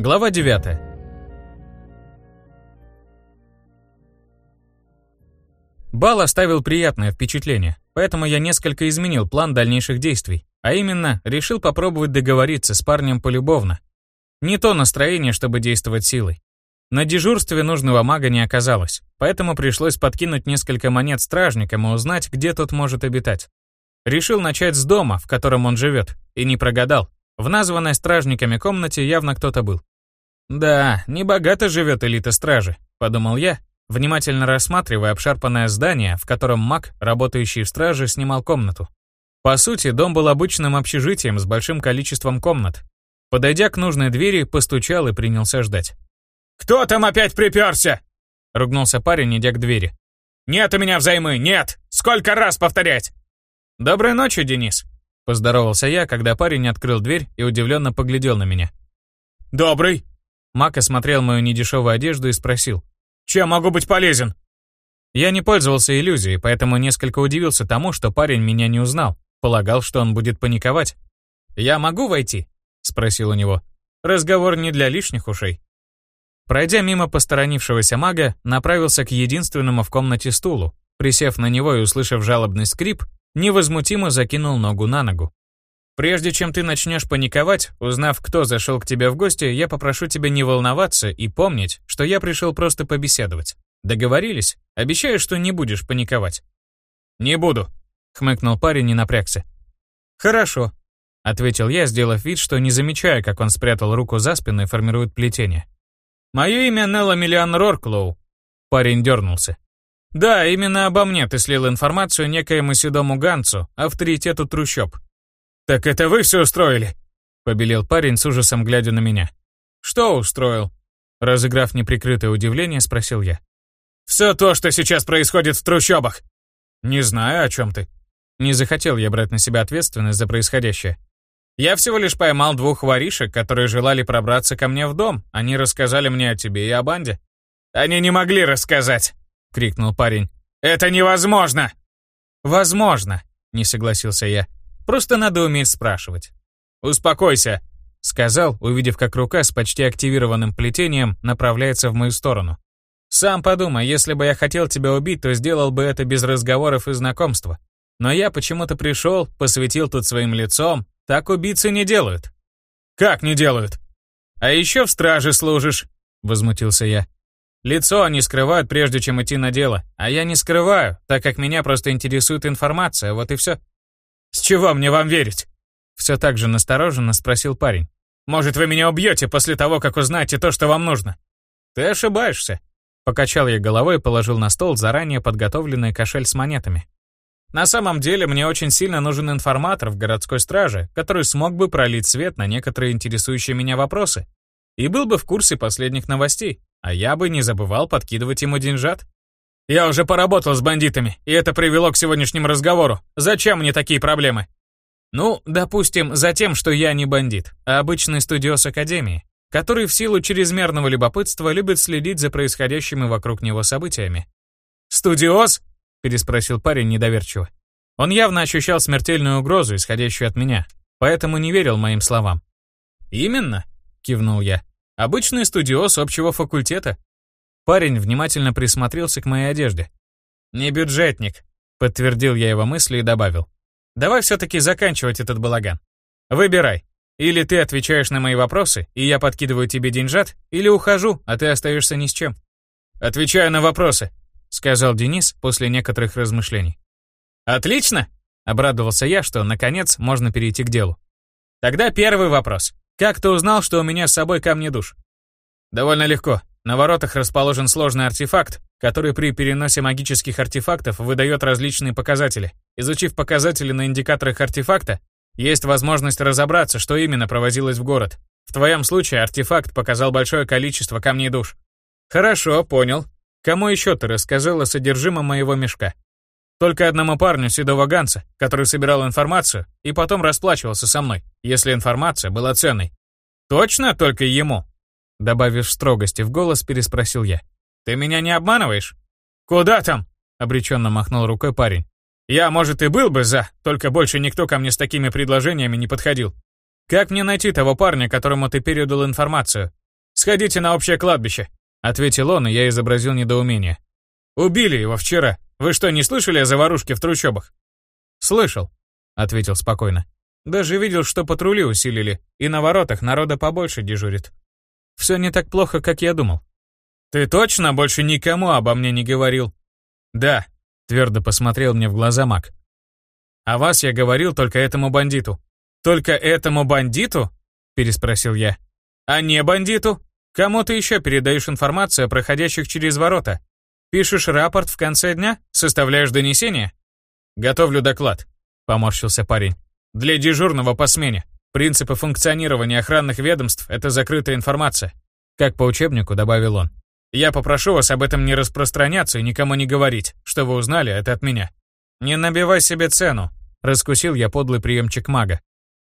Глава 9. Бал оставил приятное впечатление, поэтому я несколько изменил план дальнейших действий, а именно, решил попробовать договориться с парнем полюбовно. Не то настроение, чтобы действовать силой. На дежурстве нужного мага не оказалось, поэтому пришлось подкинуть несколько монет стражникам и узнать, где тот может обитать. Решил начать с дома, в котором он живет, и не прогадал. В названной стражниками комнате явно кто-то был. «Да, небогато живет элита стражи», — подумал я, внимательно рассматривая обшарпанное здание, в котором маг, работающий в страже, снимал комнату. По сути, дом был обычным общежитием с большим количеством комнат. Подойдя к нужной двери, постучал и принялся ждать. «Кто там опять приперся?» — ругнулся парень, идя к двери. «Нет у меня взаймы, нет! Сколько раз повторять?» «Доброй ночи, Денис!» Поздоровался я, когда парень открыл дверь и удивленно поглядел на меня. «Добрый!» Мак осмотрел мою недешевую одежду и спросил. «Чем могу быть полезен?» Я не пользовался иллюзией, поэтому несколько удивился тому, что парень меня не узнал. Полагал, что он будет паниковать. «Я могу войти?» — спросил у него. Разговор не для лишних ушей. Пройдя мимо посторонившегося мага, направился к единственному в комнате стулу. Присев на него и услышав жалобный скрип, невозмутимо закинул ногу на ногу. Прежде чем ты начнешь паниковать, узнав, кто зашел к тебе в гости, я попрошу тебя не волноваться и помнить, что я пришел просто побеседовать. Договорились? Обещаю, что не будешь паниковать. Не буду, хмыкнул парень и напрягся. Хорошо, ответил я, сделав вид, что не замечая, как он спрятал руку за спину и формирует плетение. Мое имя Нелла Миллиан Рорклоу. Парень дернулся. Да, именно обо мне ты слил информацию некоему седому Ганцу, авторитету трущоб. Так это вы все устроили? Побелел парень с ужасом, глядя на меня. Что устроил? Разыграв неприкрытое удивление, спросил я. Все то, что сейчас происходит в трущобах. Не знаю, о чем ты. Не захотел я брать на себя ответственность за происходящее. Я всего лишь поймал двух воришек, которые желали пробраться ко мне в дом. Они рассказали мне о тебе и о банде. Они не могли рассказать. — крикнул парень. «Это невозможно!» «Возможно», — не согласился я. «Просто надо уметь спрашивать». «Успокойся», — сказал, увидев, как рука с почти активированным плетением направляется в мою сторону. «Сам подумай, если бы я хотел тебя убить, то сделал бы это без разговоров и знакомства. Но я почему-то пришел, посветил тут своим лицом. Так убийцы не делают». «Как не делают?» «А еще в страже служишь», — возмутился я. Лицо они скрывают, прежде чем идти на дело, а я не скрываю, так как меня просто интересует информация, вот и все. С чего мне вам верить? Все так же настороженно спросил парень. Может, вы меня убьете после того, как узнаете то, что вам нужно? Ты ошибаешься. Покачал я головой и положил на стол заранее подготовленный кошель с монетами. На самом деле, мне очень сильно нужен информатор в городской страже, который смог бы пролить свет на некоторые интересующие меня вопросы и был бы в курсе последних новостей. А я бы не забывал подкидывать ему деньжат. Я уже поработал с бандитами, и это привело к сегодняшнему разговору. Зачем мне такие проблемы? Ну, допустим, за тем, что я не бандит, а обычный студиос Академии, который в силу чрезмерного любопытства любит следить за происходящими вокруг него событиями. «Студиоз?» — переспросил парень недоверчиво. Он явно ощущал смертельную угрозу, исходящую от меня, поэтому не верил моим словам. «Именно», — кивнул я. Обычный студиоз общего факультета. Парень внимательно присмотрелся к моей одежде. «Не бюджетник», — подтвердил я его мысли и добавил. «Давай все-таки заканчивать этот балаган. Выбирай. Или ты отвечаешь на мои вопросы, и я подкидываю тебе деньжат, или ухожу, а ты остаешься ни с чем». «Отвечаю на вопросы», — сказал Денис после некоторых размышлений. «Отлично!» — обрадовался я, что, наконец, можно перейти к делу. Тогда первый вопрос. Как ты узнал, что у меня с собой камни душ? Довольно легко. На воротах расположен сложный артефакт, который при переносе магических артефактов выдает различные показатели. Изучив показатели на индикаторах артефакта, есть возможность разобраться, что именно провозилось в город. В твоем случае артефакт показал большое количество камней душ. Хорошо, понял. Кому еще ты рассказал о содержимом моего мешка? Только одному парню седого Ганса, который собирал информацию и потом расплачивался со мной, если информация была ценной. Точно только ему? Добавив строгости в голос, переспросил я. Ты меня не обманываешь? Куда там? Обреченно махнул рукой парень. Я, может, и был бы за, только больше никто ко мне с такими предложениями не подходил. Как мне найти того парня, которому ты передал информацию? Сходите на общее кладбище», — ответил он, и я изобразил недоумение. «Убили его вчера. Вы что, не слышали о заварушке в трущобах?» «Слышал», — ответил спокойно. «Даже видел, что патрули усилили, и на воротах народа побольше дежурит. Все не так плохо, как я думал». «Ты точно больше никому обо мне не говорил?» «Да», — твердо посмотрел мне в глаза маг. «А вас я говорил только этому бандиту». «Только этому бандиту?» — переспросил я. «А не бандиту? Кому ты еще передаешь информацию о проходящих через ворота? Пишешь рапорт в конце дня? Составляешь донесение?» «Готовлю доклад», — поморщился парень. «Для дежурного по смене. Принципы функционирования охранных ведомств — это закрытая информация». Как по учебнику, добавил он. «Я попрошу вас об этом не распространяться и никому не говорить. Что вы узнали, это от меня». «Не набивай себе цену», — раскусил я подлый приемчик мага.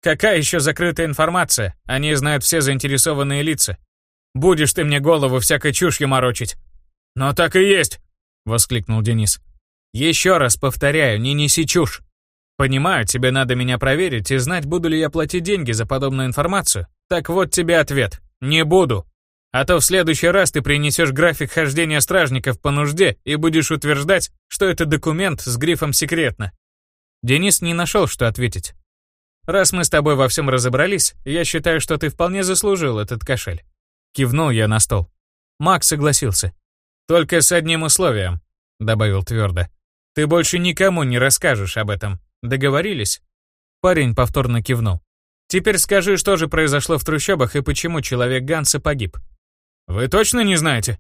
«Какая еще закрытая информация? Они знают все заинтересованные лица. Будешь ты мне голову всякой чушью морочить». «Но так и есть», — воскликнул Денис. Еще раз повторяю, не неси чушь. Понимаю, тебе надо меня проверить и знать, буду ли я платить деньги за подобную информацию. Так вот тебе ответ. Не буду. А то в следующий раз ты принесешь график хождения стражников по нужде и будешь утверждать, что это документ с грифом «секретно». Денис не нашел, что ответить. «Раз мы с тобой во всем разобрались, я считаю, что ты вполне заслужил этот кошель». Кивнул я на стол. Макс согласился. «Только с одним условием», — добавил твердо. Ты больше никому не расскажешь об этом. Договорились?» Парень повторно кивнул. «Теперь скажи, что же произошло в трущобах и почему человек Ганса погиб?» «Вы точно не знаете?»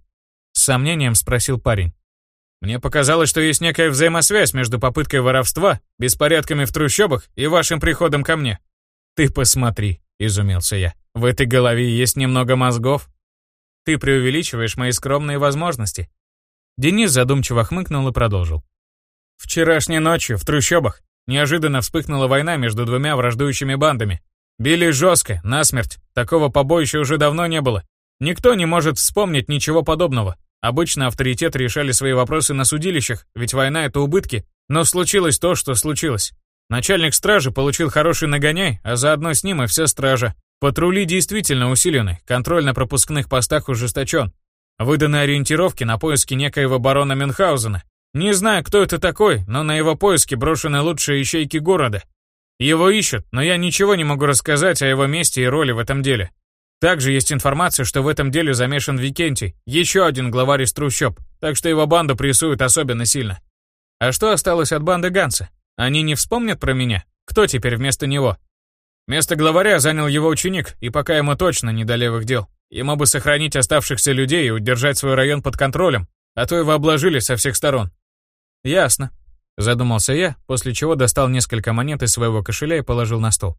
С сомнением спросил парень. «Мне показалось, что есть некая взаимосвязь между попыткой воровства, беспорядками в трущобах и вашим приходом ко мне». «Ты посмотри», — изумился я. «В этой голове есть немного мозгов. Ты преувеличиваешь мои скромные возможности». Денис задумчиво хмыкнул и продолжил. Вчерашней ночью в трущобах неожиданно вспыхнула война между двумя враждующими бандами. Били жестко, насмерть. Такого побоища уже давно не было. Никто не может вспомнить ничего подобного. Обычно авторитеты решали свои вопросы на судилищах, ведь война — это убытки. Но случилось то, что случилось. Начальник стражи получил хороший нагоняй, а заодно с ним и вся стража. Патрули действительно усилены, контроль на пропускных постах ужесточен. Выданы ориентировки на поиски некоего барона Мюнхгаузена, не знаю, кто это такой, но на его поиски брошены лучшие ищейки города. Его ищут, но я ничего не могу рассказать о его месте и роли в этом деле. Также есть информация, что в этом деле замешан Викентий, еще один главарь из трущоб, так что его банду прессуют особенно сильно. А что осталось от банды Ганса? Они не вспомнят про меня? Кто теперь вместо него? Место главаря занял его ученик, и пока ему точно не до левых дел. Ему бы сохранить оставшихся людей и удержать свой район под контролем, а то его обложили со всех сторон. «Ясно», — задумался я, после чего достал несколько монет из своего кошеля и положил на стол.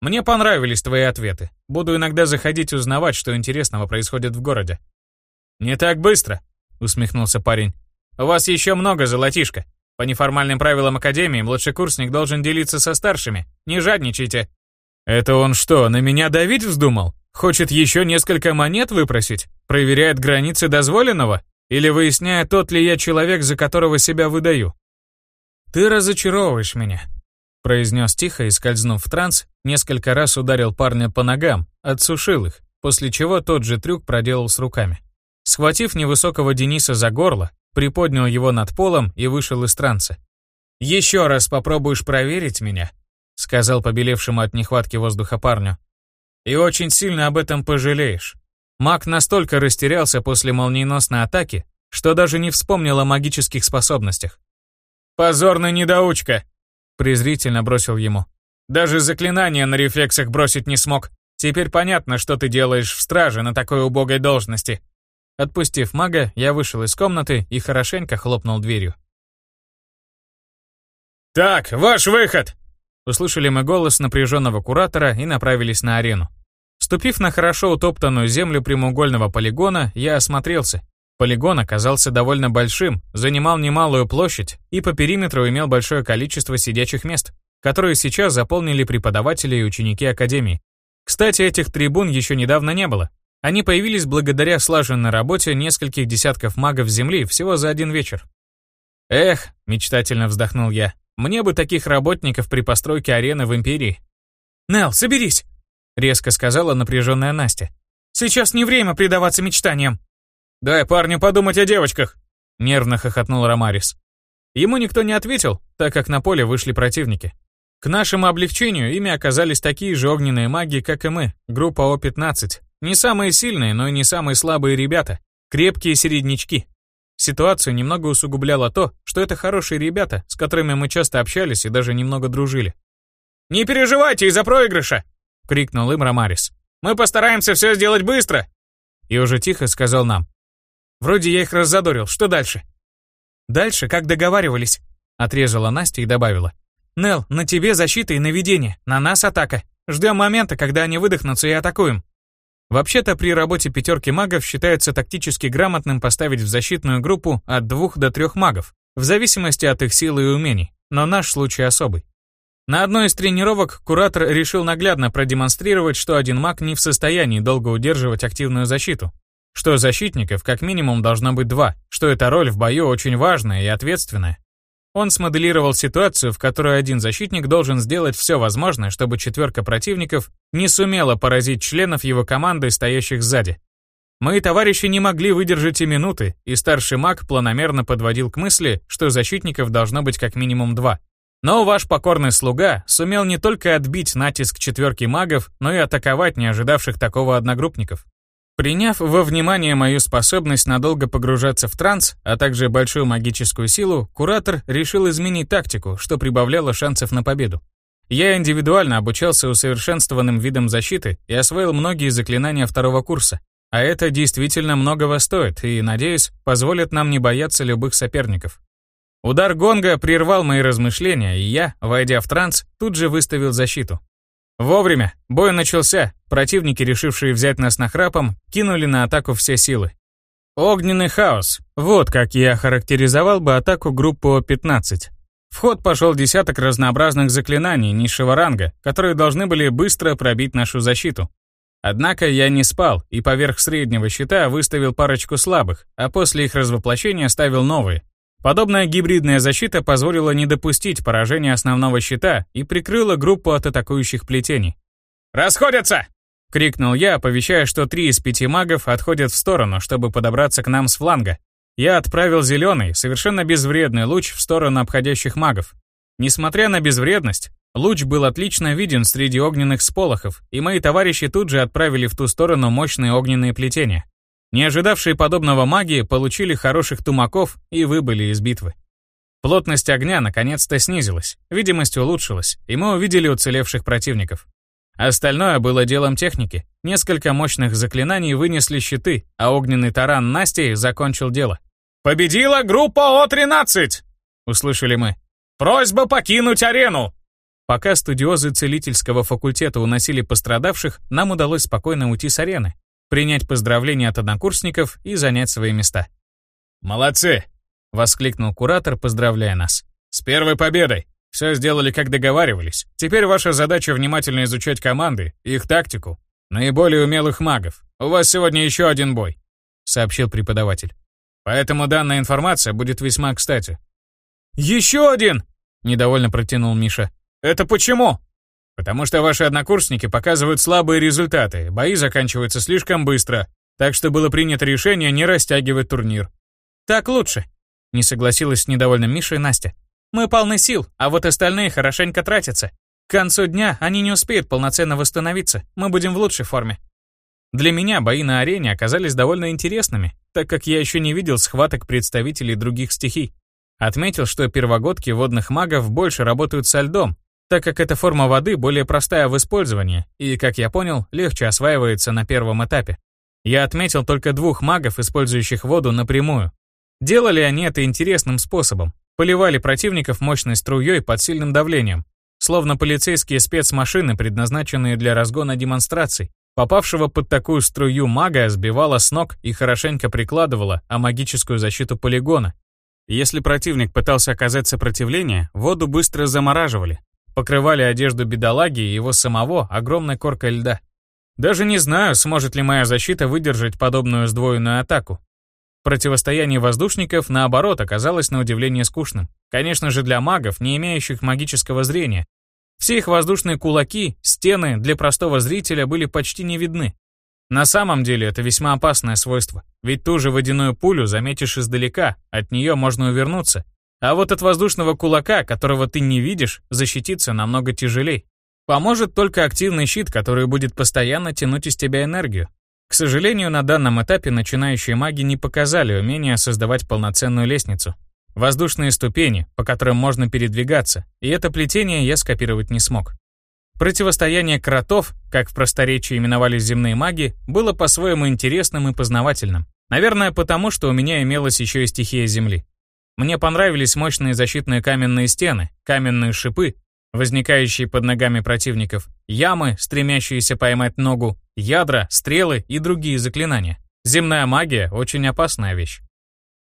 «Мне понравились твои ответы. Буду иногда заходить узнавать, что интересного происходит в городе». «Не так быстро», — усмехнулся парень. «У вас еще много золотишка. По неформальным правилам Академии младший курсник должен делиться со старшими. Не жадничайте». «Это он что, на меня давить вздумал? Хочет еще несколько монет выпросить? Проверяет границы дозволенного? Или выясняя, тот ли я человек, за которого себя выдаю. «Ты разочаровываешь меня», — произнес тихо и, скользнув в транс, несколько раз ударил парня по ногам, отсушил их, после чего тот же трюк проделал с руками. Схватив невысокого Дениса за горло, приподнял его над полом и вышел из транса. «Еще раз попробуешь проверить меня», — сказал побелевшему от нехватки воздуха парню. «И очень сильно об этом пожалеешь. Маг настолько растерялся после молниеносной атаки, что даже не вспомнил о магических способностях. «Позорный недоучка!» — презрительно бросил ему. «Даже заклинание на рефлексах бросить не смог. Теперь понятно, что ты делаешь в страже на такой убогой должности». Отпустив мага, я вышел из комнаты и хорошенько хлопнул дверью. «Так, ваш выход!» Услышали мы голос напряженного куратора и направились на арену. Ступив на хорошо утоптанную землю прямоугольного полигона, я осмотрелся. Полигон оказался довольно большим, занимал немалую площадь и по периметру имел большое количество сидячих мест, которые сейчас заполнили преподаватели и ученики Академии. Кстати, этих трибун еще недавно не было. Они появились благодаря слаженной работе нескольких десятков магов Земли всего за один вечер. «Эх», — мечтательно вздохнул я, — «мне бы таких работников при постройке арены в Империи». «Нелл, соберись!» Резко сказала напряженная Настя. Сейчас не время предаваться мечтаниям!» «Дай парню подумать о девочках!» — нервно хохотнул Ромарис. Ему никто не ответил, так как на поле вышли противники. К нашему облегчению ими оказались такие же огненные маги, как и мы, группа О-15. Не самые сильные, но и не самые слабые ребята. Крепкие середнячки. Ситуацию немного усугубляло то, что это хорошие ребята, с которыми мы часто общались и даже немного дружили. «Не переживайте из-за проигрыша!» — крикнул им Ромарис. «Мы постараемся все сделать быстро!» И уже тихо сказал нам. «Вроде я их раззадорил, что дальше?» «Дальше, как договаривались», — отрезала Настя и добавила. «Нел, на тебе защита и наведение, на нас атака. Ждем момента, когда они выдохнутся и атакуем». Вообще-то при работе пятерки магов считается тактически грамотным поставить в защитную группу от двух до трех магов, в зависимости от их силы и умений, но наш случай особый. На одной из тренировок куратор решил наглядно продемонстрировать, что один маг не в состоянии долго удерживать активную защиту, что защитников как минимум должно быть два, что эта роль в бою очень важная и ответственная. Он смоделировал ситуацию, в которой один защитник должен сделать все возможное, чтобы четверка противников не сумела поразить членов его команды, стоящих сзади. Мои товарищи не могли выдержать и минуты, и старший маг планомерно подводил к мысли, что защитников должно быть как минимум два. Но ваш покорный слуга сумел не только отбить натиск четверки магов, но и атаковать не ожидавших такого одногруппников. Приняв во внимание мою способность надолго погружаться в транс, а также большую магическую силу, куратор решил изменить тактику, что прибавляло шансов на победу. Я индивидуально обучался усовершенствованным видам защиты и освоил многие заклинания второго курса. А это действительно многого стоит и, надеюсь, позволит нам не бояться любых соперников. Удар гонга прервал мои размышления, и я, войдя в транс, тут же выставил защиту. Вовремя. Бой начался. Противники, решившие взять нас на храпом, кинули на атаку все силы. Огненный хаос. Вот как я характеризовал бы атаку группы О-15. В ход пошел десяток разнообразных заклинаний низшего ранга, которые должны были быстро пробить нашу защиту. Однако я не спал и поверх среднего щита выставил парочку слабых, а после их развоплощения ставил новые, Подобная гибридная защита позволила не допустить поражения основного щита и прикрыла группу от атакующих плетений. «Расходятся!» — крикнул я, оповещая, что три из пяти магов отходят в сторону, чтобы подобраться к нам с фланга. Я отправил зеленый, совершенно безвредный луч в сторону обходящих магов. Несмотря на безвредность, луч был отлично виден среди огненных сполохов, и мои товарищи тут же отправили в ту сторону мощные огненные плетения. Не ожидавшие подобного маги получили хороших тумаков и выбыли из битвы. Плотность огня наконец-то снизилась, видимость улучшилась, и мы увидели уцелевших противников. Остальное было делом техники. Несколько мощных заклинаний вынесли щиты, а огненный таран Насти закончил дело. «Победила группа О-13!» — услышали мы. «Просьба покинуть арену!» Пока студиозы целительского факультета уносили пострадавших, нам удалось спокойно уйти с арены, принять поздравления от однокурсников и занять свои места. «Молодцы!» — воскликнул куратор, поздравляя нас. «С первой победой! Все сделали, как договаривались. Теперь ваша задача внимательно изучать команды, их тактику, наиболее умелых магов. У вас сегодня еще один бой», — сообщил преподаватель. «Поэтому данная информация будет весьма кстати». «Еще один!» — недовольно протянул Миша. «Это почему?» Потому что ваши однокурсники показывают слабые результаты, бои заканчиваются слишком быстро, так что было принято решение не растягивать турнир. Так лучше, не согласилась с недовольным Мишей Настя. Мы полны сил, а вот остальные хорошенько тратятся. К концу дня они не успеют полноценно восстановиться, мы будем в лучшей форме. Для меня бои на арене оказались довольно интересными, так как я еще не видел схваток представителей других стихий. Отметил, что первогодки водных магов больше работают со льдом, так как эта форма воды более простая в использовании и, как я понял, легче осваивается на первом этапе. Я отметил только двух магов, использующих воду напрямую. Делали они это интересным способом. Поливали противников мощной струей под сильным давлением, словно полицейские спецмашины, предназначенные для разгона демонстраций. Попавшего под такую струю мага сбивала с ног и хорошенько прикладывала о магическую защиту полигона. Если противник пытался оказать сопротивление, воду быстро замораживали, покрывали одежду бедолаги и его самого огромной коркой льда. Даже не знаю, сможет ли моя защита выдержать подобную сдвоенную атаку. Противостояние воздушников, наоборот, оказалось на удивление скучным. Конечно же, для магов, не имеющих магического зрения. Все их воздушные кулаки, стены для простого зрителя были почти не видны. На самом деле это весьма опасное свойство, ведь ту же водяную пулю заметишь издалека, от нее можно увернуться. А вот от воздушного кулака, которого ты не видишь, защититься намного тяжелей. Поможет только активный щит, который будет постоянно тянуть из тебя энергию. К сожалению, на данном этапе начинающие маги не показали умения создавать полноценную лестницу. Воздушные ступени, по которым можно передвигаться, и это плетение я скопировать не смог. Противостояние кротов, как в просторечии именовались земные маги, было по-своему интересным и познавательным. Наверное, потому что у меня имелась еще и стихия земли. Мне понравились мощные защитные каменные стены, каменные шипы, возникающие под ногами противников, ямы, стремящиеся поймать ногу, ядра, стрелы и другие заклинания. Земная магия — очень опасная вещь.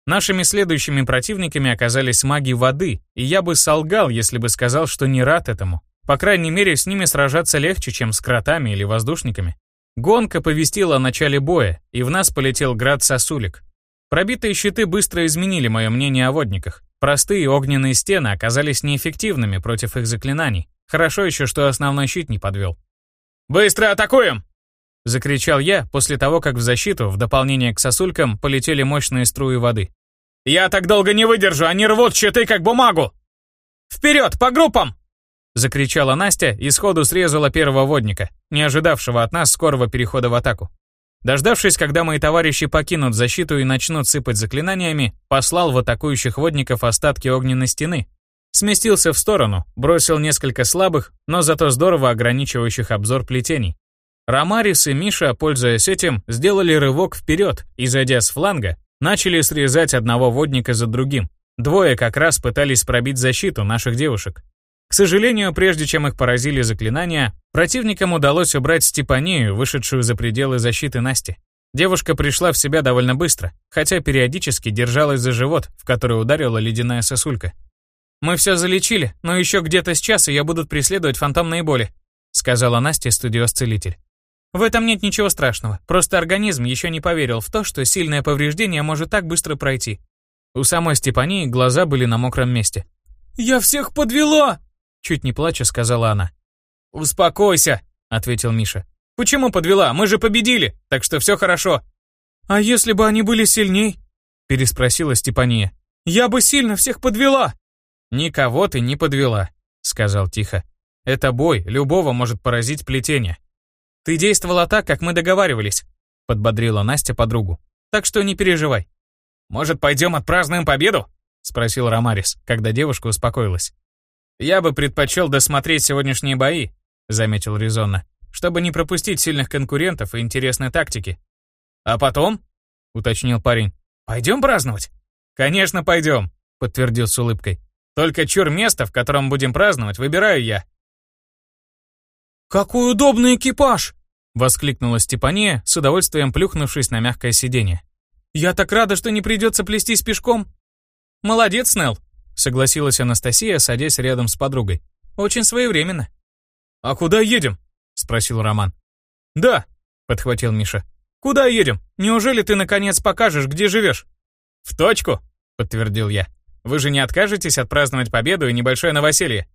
Нашими следующими противниками оказались маги воды, и я бы солгал, если бы сказал, что не рад этому. По крайней мере, с ними сражаться легче, чем с кротами или воздушниками. Гонка повестила о начале боя, и в нас полетел град сосулек. Пробитые щиты быстро изменили мое мнение о водниках. Простые огненные стены оказались неэффективными против их заклинаний. Хорошо еще, что основной щит не подвел. «Быстро атакуем!» Закричал я после того, как в защиту, в дополнение к сосулькам, полетели мощные струи воды. «Я так долго не выдержу, они рвут щиты, как бумагу!» «Вперед, по группам!» Закричала Настя и сходу срезала первого водника, не ожидавшего от нас скорого перехода в атаку. Дождавшись, когда мои товарищи покинут защиту и начнут сыпать заклинаниями, послал в атакующих водников остатки огненной стены. Сместился в сторону, бросил несколько слабых, но зато здорово ограничивающих обзор плетений. Ромарис и Миша, пользуясь этим, сделали рывок вперед и, зайдя с фланга, начали срезать одного водника за другим. Двое как раз пытались пробить защиту наших девушек. К сожалению, прежде чем их поразили заклинания, противникам удалось убрать Степанию, вышедшую за пределы защиты Насти. Девушка пришла в себя довольно быстро, хотя периодически держалась за живот, в который ударила ледяная сосулька. «Мы все залечили, но еще где-то с часа я будут преследовать фантомные боли», сказала Настя, студиос-целитель. «В этом нет ничего страшного, просто организм еще не поверил в то, что сильное повреждение может так быстро пройти». У самой Степании глаза были на мокром месте. «Я всех подвела!» Чуть не плача, сказала она. «Успокойся», — ответил Миша. «Почему подвела? Мы же победили, так что все хорошо». «А если бы они были сильней?» — переспросила Степания. «Я бы сильно всех подвела». «Никого ты не подвела», — сказал тихо. «Это бой, любого может поразить плетение». «Ты действовала так, как мы договаривались», — подбодрила Настя подругу. «Так что не переживай». «Может, пойдем отпразднуем победу?» — спросил Ромарис, когда девушка успокоилась. «Я бы предпочел досмотреть сегодняшние бои», — заметил резонно, «чтобы не пропустить сильных конкурентов и интересной тактики». «А потом?» — уточнил парень. «Пойдем праздновать?» «Конечно, пойдем», — подтвердил с улыбкой. «Только чур место, в котором будем праздновать, выбираю я». «Какой удобный экипаж!» — воскликнула Степания, с удовольствием плюхнувшись на мягкое сиденье. «Я так рада, что не придется плестись пешком!» «Молодец, Нелл!» Согласилась Анастасия, садясь рядом с подругой. Очень своевременно. «А куда едем?» Спросил Роман. «Да», подхватил Миша. «Куда едем? Неужели ты наконец покажешь, где живешь?» «В точку», подтвердил я. «Вы же не откажетесь отпраздновать победу и небольшое новоселье?»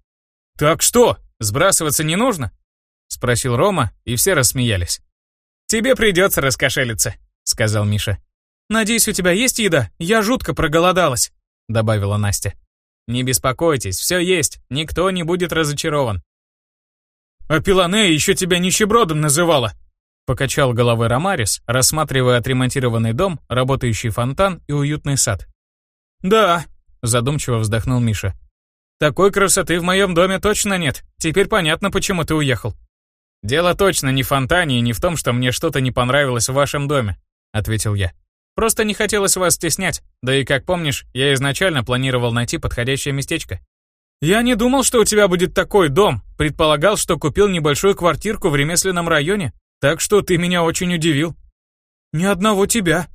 «Так что, сбрасываться не нужно?» Спросил Рома, и все рассмеялись. «Тебе придется раскошелиться», — сказал Миша. «Надеюсь, у тебя есть еда? Я жутко проголодалась», — добавила Настя. Не беспокойтесь, все есть, никто не будет разочарован. А Пилане еще тебя нищебродом называла. Покачал головой Ромарис, рассматривая отремонтированный дом, работающий фонтан и уютный сад. «Да», — задумчиво вздохнул Миша. «Такой красоты в моем доме точно нет. Теперь понятно, почему ты уехал». «Дело точно не в фонтане и не в том, что мне что-то не понравилось в вашем доме», — ответил я. Просто не хотелось вас стеснять. Да и, как помнишь, я изначально планировал найти подходящее местечко. Я не думал, что у тебя будет такой дом. Предполагал, что купил небольшую квартирку в ремесленном районе. Так что ты меня очень удивил. Ни одного тебя.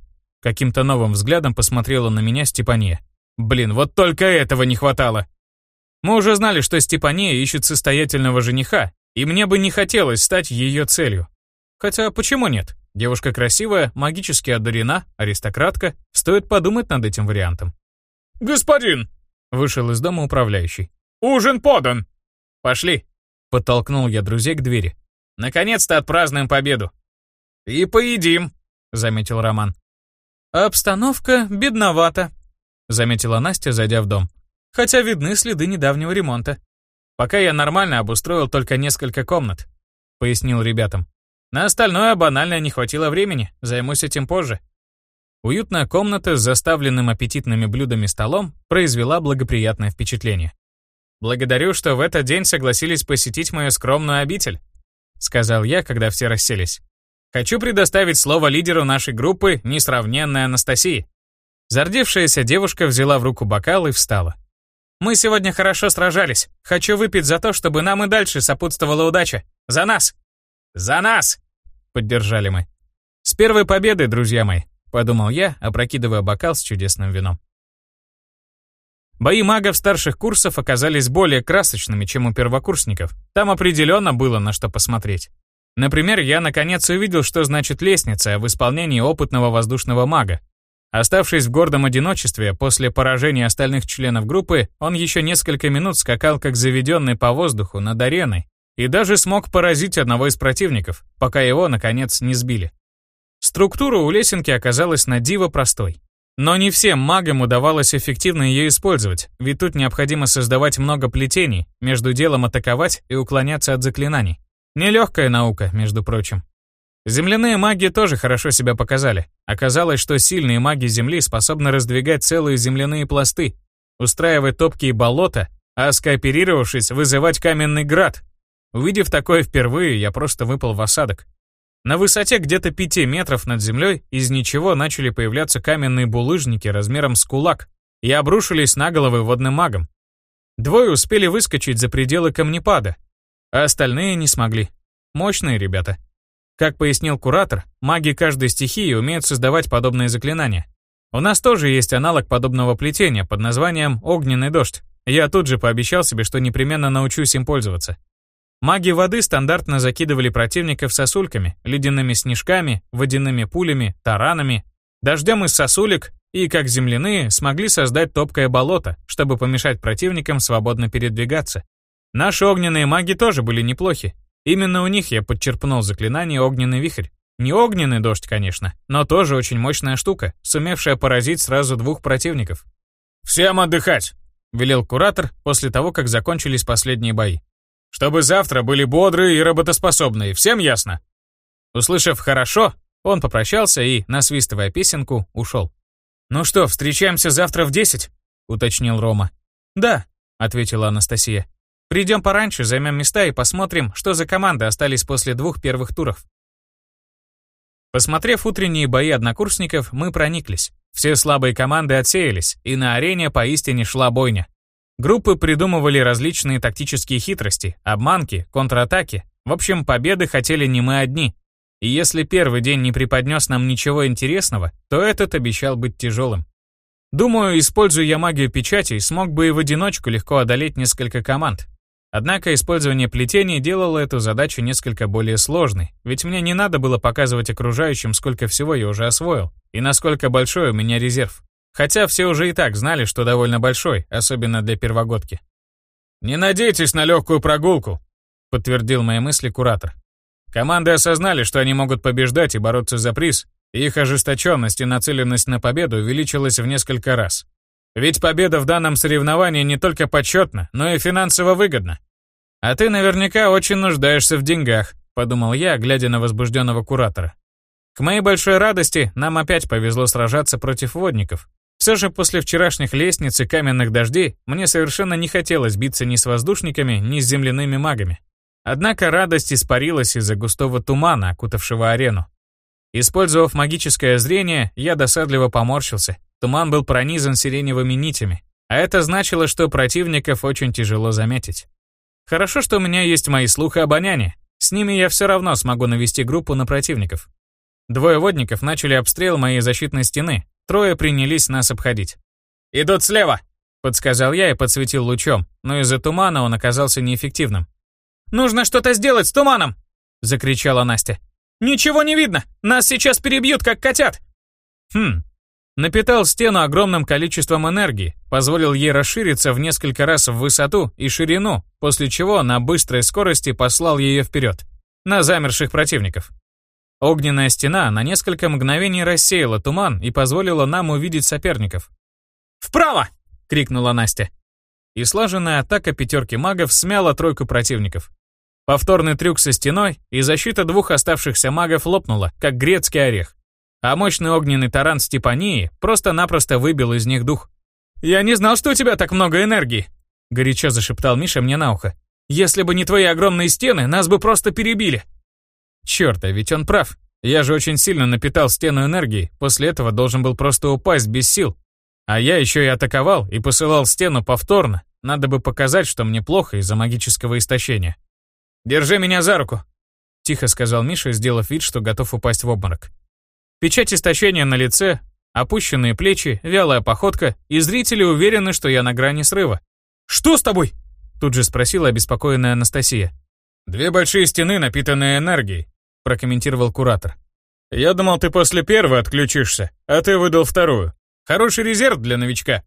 Каким-то новым взглядом посмотрела на меня Степания. Блин, вот только этого не хватало. Мы уже знали, что Степания ищет состоятельного жениха, и мне бы не хотелось стать ее целью. Хотя почему нет? Девушка красивая, магически одарена, аристократка. Стоит подумать над этим вариантом. «Господин!» — вышел из дома управляющий. «Ужин подан!» «Пошли!» — подтолкнул я друзей к двери. «Наконец-то отпразднуем победу!» «И поедим», — заметил Роман. «Обстановка бедновата», — заметила Настя, зайдя в дом. «Хотя видны следы недавнего ремонта». «Пока я нормально обустроил только несколько комнат», — пояснил ребятам. «На остальное банально не хватило времени, займусь этим позже». Уютная комната с заставленным аппетитными блюдами столом произвела благоприятное впечатление. «Благодарю, что в этот день согласились посетить мою скромную обитель», сказал я, когда все расселись. «Хочу предоставить слово лидеру нашей группы, несравненной Анастасии». Зардевшаяся девушка взяла в руку бокал и встала. «Мы сегодня хорошо сражались. Хочу выпить за то, чтобы нам и дальше сопутствовала удача. За нас!» «За нас!» — поддержали мы. «С первой победой, друзья мои!» подумал я, опрокидывая бокал с чудесным вином. Бои магов старших курсов оказались более красочными, чем у первокурсников. Там определенно было на что посмотреть. Например, я наконец увидел, что значит лестница в исполнении опытного воздушного мага. Оставшись в гордом одиночестве, после поражения остальных членов группы, он еще несколько минут скакал как заведенный по воздуху над ареной и даже смог поразить одного из противников, пока его, наконец, не сбили. Структура у лесенки оказалась на диво простой. Но не всем магам удавалось эффективно ее использовать, ведь тут необходимо создавать много плетений, между делом атаковать и уклоняться от заклинаний. Нелегкая наука, между прочим. Земляные маги тоже хорошо себя показали. Оказалось, что сильные маги Земли способны раздвигать целые земляные пласты, устраивать топкие болота, а скооперировавшись, вызывать каменный град. Увидев такое впервые, я просто выпал в осадок. На высоте где-то 5 метров над землей из ничего начали появляться каменные булыжники размером с кулак и обрушились на головы водным магам. Двое успели выскочить за пределы камнепада, а остальные не смогли. Мощные ребята. Как пояснил куратор, маги каждой стихии умеют создавать подобные заклинания. У нас тоже есть аналог подобного плетения под названием «Огненный дождь». Я тут же пообещал себе, что непременно научусь им пользоваться. Маги воды стандартно закидывали противников сосульками, ледяными снежками, водяными пулями, таранами, дождем из сосулек и, как земляные, смогли создать топкое болото, чтобы помешать противникам свободно передвигаться. Наши огненные маги тоже были неплохи. Именно у них я подчерпнул заклинание «Огненный вихрь». Не огненный дождь, конечно, но тоже очень мощная штука, сумевшая поразить сразу двух противников. «Всем отдыхать!» — велел куратор после того, как закончились последние бои. Чтобы завтра были бодрые и работоспособные, всем ясно?» Услышав «хорошо», он попрощался и, насвистывая песенку, ушел. «Ну что, встречаемся завтра в десять?» — уточнил Рома. «Да», — ответила Анастасия. «Придем пораньше, займем места и посмотрим, что за команды остались после двух первых туров». Посмотрев утренние бои однокурсников, мы прониклись. Все слабые команды отсеялись, и на арене поистине шла бойня. Группы придумывали различные тактические хитрости, обманки, контратаки. В общем, победы хотели не мы одни. И если первый день не преподнес нам ничего интересного, то этот обещал быть тяжелым. Думаю, используя я магию печатей, смог бы и в одиночку легко одолеть несколько команд. Однако использование плетений делало эту задачу несколько более сложной, ведь мне не надо было показывать окружающим, сколько всего я уже освоил, и насколько большой у меня резерв. Хотя все уже и так знали, что довольно большой, особенно для первогодки. «Не надейтесь на легкую прогулку», — подтвердил мои мысли куратор. Команды осознали, что они могут побеждать и бороться за приз, и их ожесточенность и нацеленность на победу увеличилась в несколько раз. Ведь победа в данном соревновании не только почетна, но и финансово выгодна. «А ты наверняка очень нуждаешься в деньгах», — подумал я, глядя на возбужденного куратора. К моей большой радости, нам опять повезло сражаться против водников, все же после вчерашних лестниц и каменных дождей мне совершенно не хотелось биться ни с воздушниками, ни с земляными магами. Однако радость испарилась из-за густого тумана, окутавшего арену. Использовав магическое зрение, я досадливо поморщился. Туман был пронизан сиреневыми нитями, а это значило, что противников очень тяжело заметить. Хорошо, что у меня есть мои слух и обоняние. С ними я все равно смогу навести группу на противников. Двое водников начали обстрел моей защитной стены, Трое принялись нас обходить. «Идут слева!» — подсказал я и подсветил лучом, но из-за тумана он оказался неэффективным. «Нужно что-то сделать с туманом!» — закричала Настя. «Ничего не видно! Нас сейчас перебьют, как котят!» Хм. Напитал стену огромным количеством энергии, позволил ей расшириться в несколько раз в высоту и ширину, после чего на быстрой скорости послал ее вперед, на замерших противников. Огненная стена на несколько мгновений рассеяла туман и позволила нам увидеть соперников. «Вправо!» — крикнула Настя. И слаженная атака пятерки магов смяла тройку противников. Повторный трюк со стеной, и защита двух оставшихся магов лопнула, как грецкий орех. А мощный огненный таран Степании просто-напросто выбил из них дух. «Я не знал, что у тебя так много энергии», — горячо зашептал Миша мне на ухо. «Если бы не твои огромные стены, нас бы просто перебили». Черт, а ведь он прав. Я же очень сильно напитал стену энергией, после этого должен был просто упасть без сил. А я еще и атаковал и посылал стену повторно. Надо бы показать, что мне плохо из-за магического истощения. «Держи меня за руку», — тихо сказал Миша, сделав вид, что готов упасть в обморок. Печать истощения на лице, опущенные плечи, вялая походка, и зрители уверены, что я на грани срыва. «Что с тобой?» — тут же спросила обеспокоенная Анастасия. «Две большие стены, напитанные энергией», — прокомментировал куратор. «Я думал, ты после первой отключишься, а ты выдал вторую. Хороший резерв для новичка».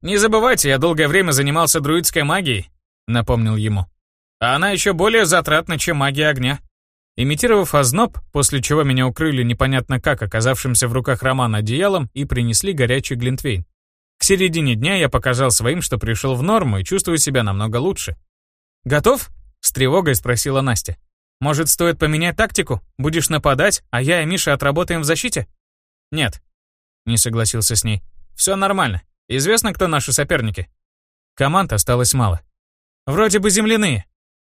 «Не забывайте, я долгое время занимался друидской магией», — напомнил ему. «А она еще более затратна, чем магия огня». Имитировав озноб, после чего меня укрыли непонятно как оказавшимся в руках Романа одеялом и принесли горячий глинтвейн. К середине дня я показал своим, что пришел в норму и чувствую себя намного лучше. «Готов?» — с тревогой спросила Настя. «Может, стоит поменять тактику? Будешь нападать, а я и Миша отработаем в защите?» «Нет», — не согласился с ней. «Все нормально. Известно, кто наши соперники?» Команд осталось мало. «Вроде бы земляные.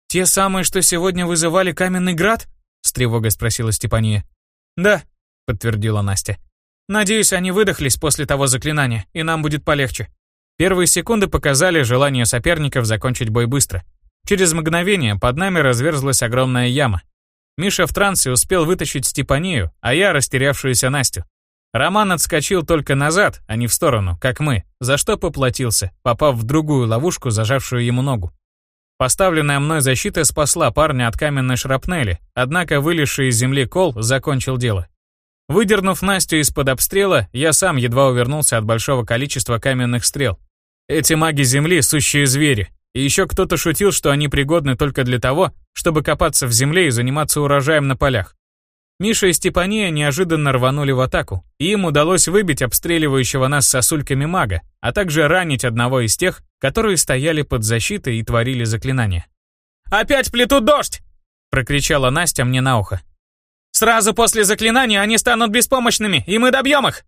Те самые, что сегодня вызывали каменный град?» С тревогой спросила Степания. «Да», — подтвердила Настя. «Надеюсь, они выдохлись после того заклинания, и нам будет полегче». Первые секунды показали желание соперников закончить бой быстро. Через мгновение под нами разверзлась огромная яма. Миша в трансе успел вытащить Степанию, а я растерявшуюся Настю. Роман отскочил только назад, а не в сторону, как мы, за что поплатился, попав в другую ловушку, зажавшую ему ногу. Поставленная мной защита спасла парня от каменной шрапнели, однако вылезший из земли кол закончил дело. Выдернув Настю из-под обстрела, я сам едва увернулся от большого количества каменных стрел. Эти маги земли — сущие звери, и еще кто-то шутил, что они пригодны только для того, чтобы копаться в земле и заниматься урожаем на полях. Миша и Степания неожиданно рванули в атаку, и им удалось выбить обстреливающего нас сосульками мага, а также ранить одного из тех, которые стояли под защитой и творили заклинания. «Опять плетут дождь!» — прокричала Настя мне на ухо. «Сразу после заклинания они станут беспомощными, и мы добьем их!»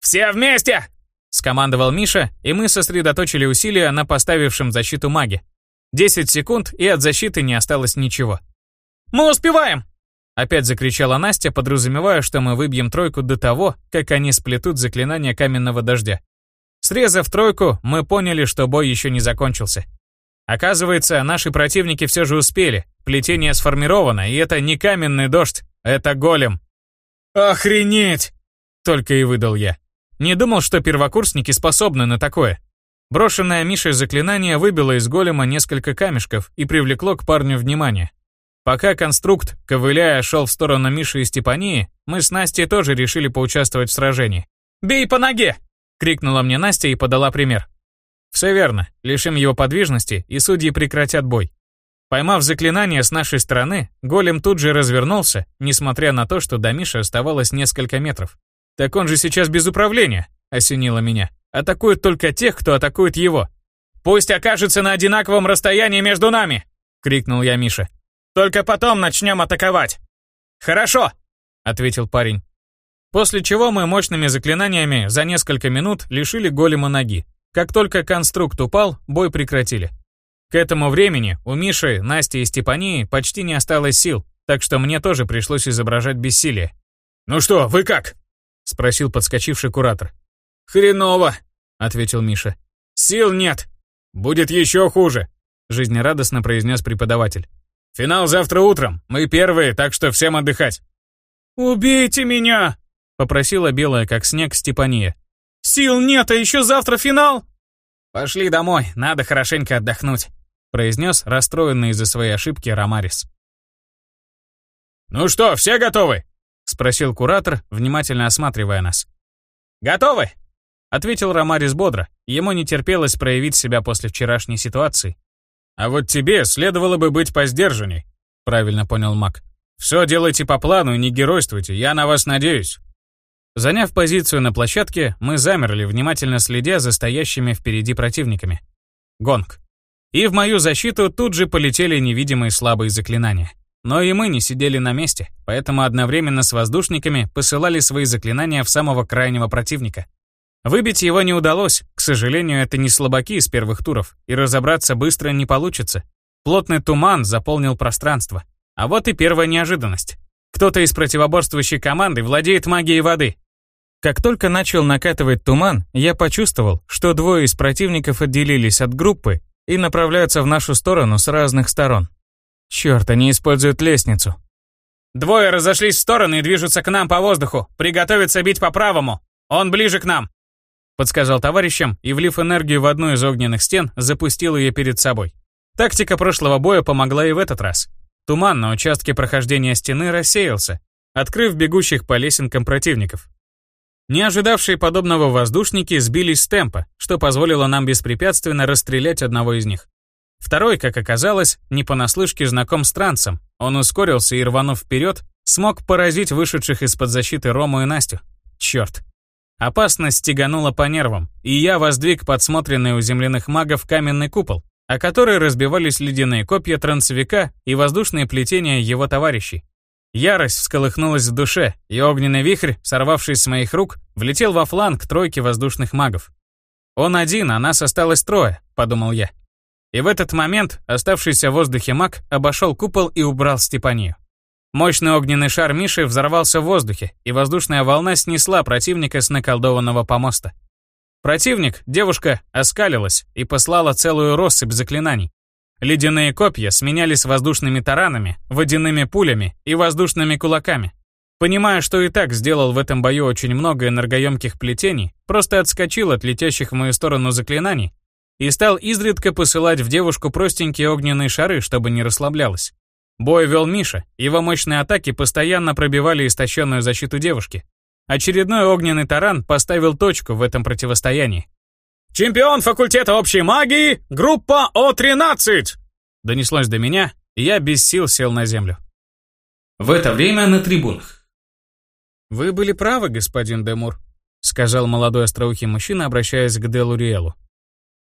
«Все вместе!» — скомандовал Миша, и мы сосредоточили усилия на поставившем защиту маге. Десять секунд, и от защиты не осталось ничего. «Мы успеваем!» Опять закричала Настя, подразумевая, что мы выбьем тройку до того, как они сплетут заклинание каменного дождя. Срезав тройку, мы поняли, что бой еще не закончился. Оказывается, наши противники все же успели. Плетение сформировано, и это не каменный дождь, это голем. «Охренеть!» Только и выдал я. Не думал, что первокурсники способны на такое. Брошенное Мишей заклинание выбило из голема несколько камешков и привлекло к парню внимание. Пока конструкт, ковыляя, шел в сторону Миши и Степании, мы с Настей тоже решили поучаствовать в сражении. «Бей по ноге!» — крикнула мне Настя и подала пример. Все верно, лишим его подвижности, и судьи прекратят бой. Поймав заклинание с нашей стороны, голем тут же развернулся, несмотря на то, что до Миши оставалось несколько метров. «Так он же сейчас без управления», — осенило меня. «Атакует только тех, кто атакует его». «Пусть окажется на одинаковом расстоянии между нами!» — крикнул я Мише. Только потом начнем атаковать. Хорошо, ответил парень. После чего мы мощными заклинаниями за несколько минут лишили голема ноги. Как только конструкт упал, бой прекратили. К этому времени у Миши, Насти и Степании почти не осталось сил, так что мне тоже пришлось изображать бессилие. «Ну что, вы как?» — спросил подскочивший куратор. «Хреново», — ответил Миша. «Сил нет. Будет еще хуже», — жизнерадостно произнес преподаватель. Финал завтра утром. Мы первые, так что всем отдыхать». «Убейте меня!» — попросила белая, как снег, Степания. «Сил нет, а еще завтра финал!» «Пошли домой, надо хорошенько отдохнуть», — произнес расстроенный из-за своей ошибки Ромарис. «Ну что, все готовы?» — спросил куратор, внимательно осматривая нас. «Готовы?» — ответил Ромарис бодро. Ему не терпелось проявить себя после вчерашней ситуации. А вот тебе следовало бы быть посдержанней, правильно понял Мак. Все делайте по плану и не геройствуйте, я на вас надеюсь». Заняв позицию на площадке, мы замерли, внимательно следя за стоящими впереди противниками. Гонг. И в мою защиту тут же полетели невидимые слабые заклинания. Но и мы не сидели на месте, поэтому одновременно с воздушниками посылали свои заклинания в самого крайнего противника. Выбить его не удалось, к сожалению, это не слабаки из первых туров, и разобраться быстро не получится. Плотный туман заполнил пространство. А вот и первая неожиданность. Кто-то из противоборствующей команды владеет магией воды. Как только начал накатывать туман, я почувствовал, что двое из противников отделились от группы и направляются в нашу сторону с разных сторон. Черт, они используют лестницу. Двое разошлись в стороны и движутся к нам по воздуху. Приготовиться бить по правому. Он ближе к нам. Подсказал товарищам и, влив энергию в одну из огненных стен, запустил ее перед собой. Тактика прошлого боя помогла и в этот раз. Туман на участке прохождения стены рассеялся, открыв бегущих по лесенкам противников. Не ожидавшие подобного воздушники сбились с темпа, что позволило нам беспрепятственно расстрелять одного из них. Второй, как оказалось, не понаслышке знаком с трансом. Он ускорился и, рванув вперед, смог поразить вышедших из-под защиты Рому и Настю. Черт. Опасность стеганула по нервам, и я воздвиг подсмотренный у земляных магов каменный купол, о который разбивались ледяные копья трансовика и воздушные плетения его товарищей. Ярость всколыхнулась в душе, и огненный вихрь, сорвавшись с моих рук, влетел во фланг тройки воздушных магов. «Он один, а нас осталось трое», — подумал я. И в этот момент оставшийся в воздухе маг обошел купол и убрал Степанию. Мощный огненный шар Миши взорвался в воздухе, и воздушная волна снесла противника с наколдованного помоста. Противник, девушка, оскалилась и послала целую россыпь заклинаний. Ледяные копья сменялись воздушными таранами, водяными пулями и воздушными кулаками. Понимая, что и так сделал в этом бою очень много энергоемких плетений, просто отскочил от летящих в мою сторону заклинаний и стал изредка посылать в девушку простенькие огненные шары, чтобы не расслаблялась. Бой вел Миша, его мощные атаки постоянно пробивали истощенную защиту девушки. Очередной огненный таран поставил точку в этом противостоянии. «Чемпион факультета общей магии, группа О-13!» Донеслось до меня, и я без сил сел на землю. В это время на трибунах. «Вы были правы, господин Демур», — сказал молодой остроухий мужчина, обращаясь к Делу Риэлу.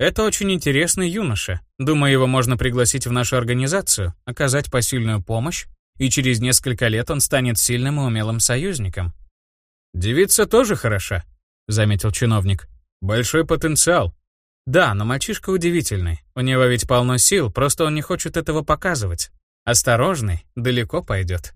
Это очень интересный юноша. Думаю, его можно пригласить в нашу организацию, оказать посильную помощь, и через несколько лет он станет сильным и умелым союзником. Девица тоже хороша, заметил чиновник. Большой потенциал. Да, но мальчишка удивительный. У него ведь полно сил, просто он не хочет этого показывать. Осторожный, далеко пойдет.